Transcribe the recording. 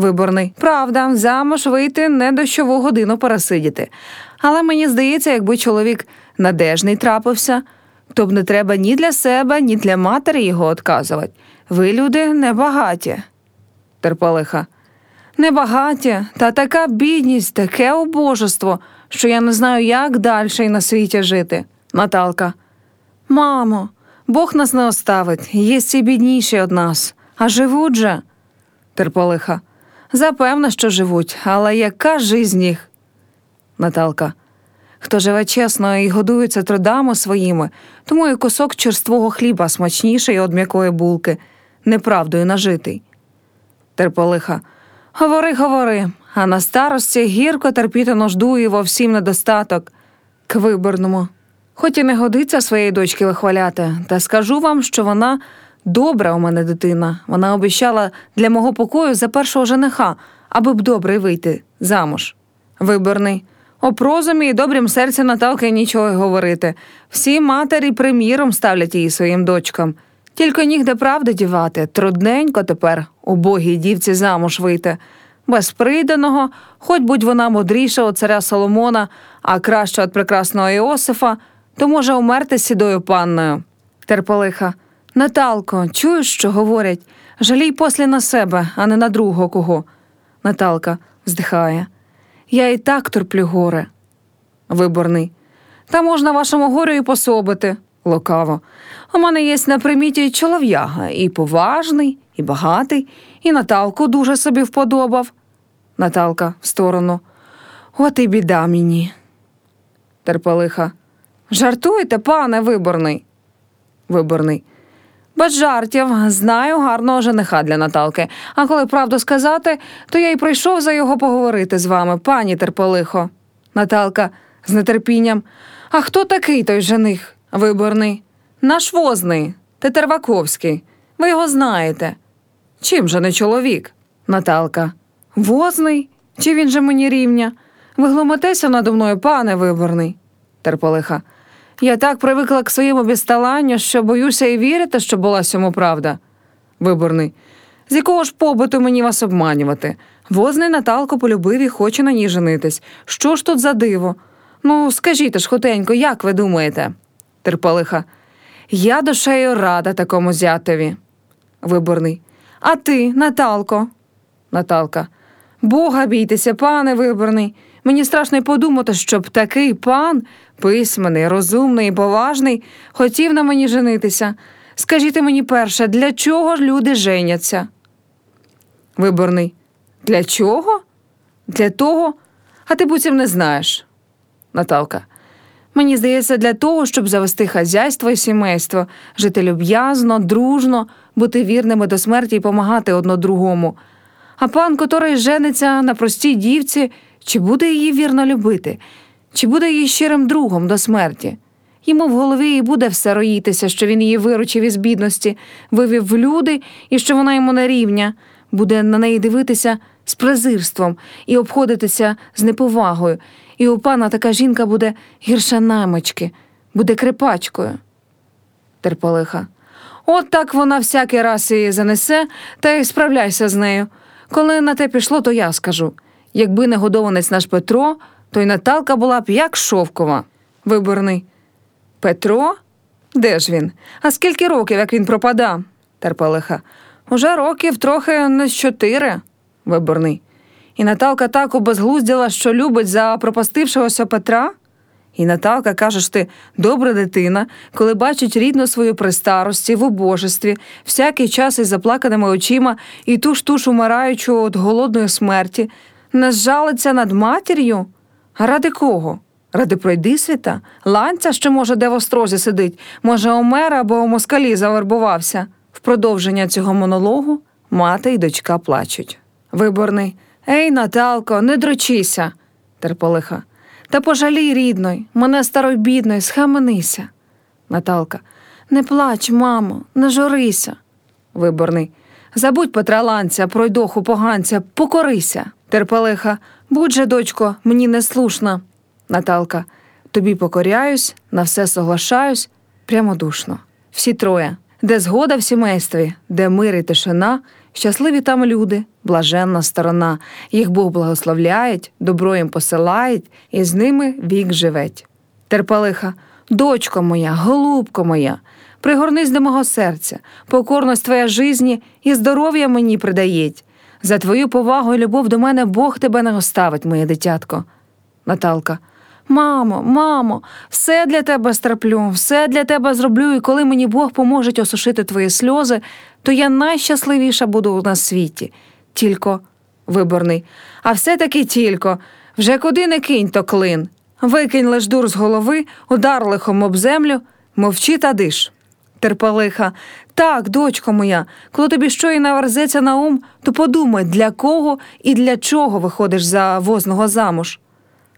Виборний. Правда, замуж вийти не дощову годину пересидіти. Але мені здається, якби чоловік надежний трапився, то б не треба ні для себе, ні для матері його отказувати. Ви, люди, небагаті. Терпалиха. Небагаті, та така бідність, таке убожество, що я не знаю, як далі й на світі жити. Наталка. Мамо, Бог нас не оставить, є всі бідніші від нас, а живуть же. Терпалиха. Запевне, що живуть, але яка жизнь їх? Наталка. Хто живе чесно і годується трудами своїми, тому і кусок черствого хліба смачніший від м'якої булки, неправдою нажитий. Терпалиха. Говори, говори, а на старості гірко терпіти нужду і во всім недостаток. К виборному. Хоч і не годиться своєї дочки вихваляти, та скажу вам, що вона добра у мене дитина. Вона обіщала для мого покою за першого жениха, аби б добре вийти замуж. Виборний. О прозумі і добрім серці Наталки нічого й говорити. Всі матері приміром ставлять її своїм дочкам. Тільки нігде правди дівати, трудненько тепер убогій дівці замуж вийти. Без приданого, хоч будь вона мудріша від царя Соломона, а краща від прекрасного Іосифа, то може умерти сідою панною. Терпелиха. Наталко, чуєш, що говорять? Жалій послі на себе, а не на другого кого. Наталка вздихає. Я і так терплю горе. Виборний. Та можна вашому горю і пособити. Лукаво. У мене є на приміті чолов'яга, і поважний, і багатий, і Наталку дуже собі вподобав. Наталка в сторону. От і біда мені. Терпелиха. Жартуєте, пане виборний. Виборний. Без жартів, знаю гарного жениха для Наталки. А коли правду сказати, то я й прийшов за його поговорити з вами, пані терполихо. Наталка з нетерпінням. А хто такий той жених? Виборний. Наш возний, Тетерваковський. Ви його знаєте. Чим же не чоловік? Наталка. Возний? Чи він же мені рівня? Ви глумитеся надо мною, пане виборний. Терполиха. Я так привикла к своєму безталанню, що боюся і вірити, що була сьому правда. Виборний. З якого ж побуту мені вас обманювати? Возний Наталку полюбив і хоче на ній женитись. Що ж тут за диво? Ну, скажіть ж, хотенько, як ви думаєте? Терпалиха. Я душею рада такому зятеві. Виборний. А ти, Наталко? Наталка. Бога бійтеся, пане виборний. Мені страшно й подумати, щоб такий пан, письменний, розумний і поважний, хотів на мені женитися. Скажіть мені перше, для чого люди женяться? Виборний. Для чого? Для того, а ти буцім не знаєш. Наталка. Мені здається, для того, щоб завести хазяйство і сімейство, жити люб'язно, дружно, бути вірними до смерті і помагати одно другому. А пан, котрий жениться на простій дівці, чи буде її вірно любити, чи буде її щирим другом до смерті? Йому в голові і буде все роїтися, що він її виручив із бідності, вивів в люди і що вона йому не рівня, буде на неї дивитися з презирством і обходитися з неповагою. І у пана така жінка буде гірша намочки, буде крипачкою. Терполиха. От так вона всякий раз її занесе, та й справляйся з нею. Коли на те пішло, то я скажу. Якби не годованець наш Петро, то й Наталка була б як шовкова. Виборний. Петро? Де ж він? А скільки років, як він пропада? Терпелиха. Уже років трохи не з чотири. Виборний. І Наталка так обезглузділа, що любить за пропастившогося Петра? І Наталка, кажеш ти, добра дитина, коли бачить рідну свою при старості, в убожестві, всякий час із заплаканими очима і ту ж туш умираючу від голодної смерті, не зжалиться над матір'ю? Ради кого? Ради пройдисвіта? Ланця, що, може, де в острозі сидить, може, Омера або у москалі завербувався. В продовження цього монологу мати й дочка плачуть. Виборний. Ей, Наталко, не дрочися. Терполиха. Та пожалій, рідной, мене старой бідної, схаменися. Наталка. Не плач, мамо, не журися. Виборний. Забудь Петра Ланця, пройдоху поганця, покорися. Терпелиха. Будь же, дочко, мені не слушна. Наталка. Тобі покоряюсь, на все соглашаюсь, прямодушно. Всі троє. Де згода в сімействі, де мир і тишина, Щасливі там люди, блаженна сторона, їх Бог благословляють, добро їм посилають, і з ними вік живеть. Терпалиха, дочко моя, голубко моя, пригорнись до мого серця, покорність твоя жизні і здоров'я мені придаєть. За твою повагу і любов до мене Бог тебе не оставить, моє дитятко. Наталка. Мамо, мамо, все для тебе стерплю, все для тебе зроблю, і коли мені Бог поможе осушити твої сльози, то я найщасливіша буду на світі. Тілько, виборний, а все-таки тілько, вже куди не кинь то клин. Викинь лиш дур з голови, удар лихом об землю, мовчи та диш. Терпалиха, так, дочко моя, коли тобі що і наверзеться на ум, то подумай, для кого і для чого виходиш за возного замуж.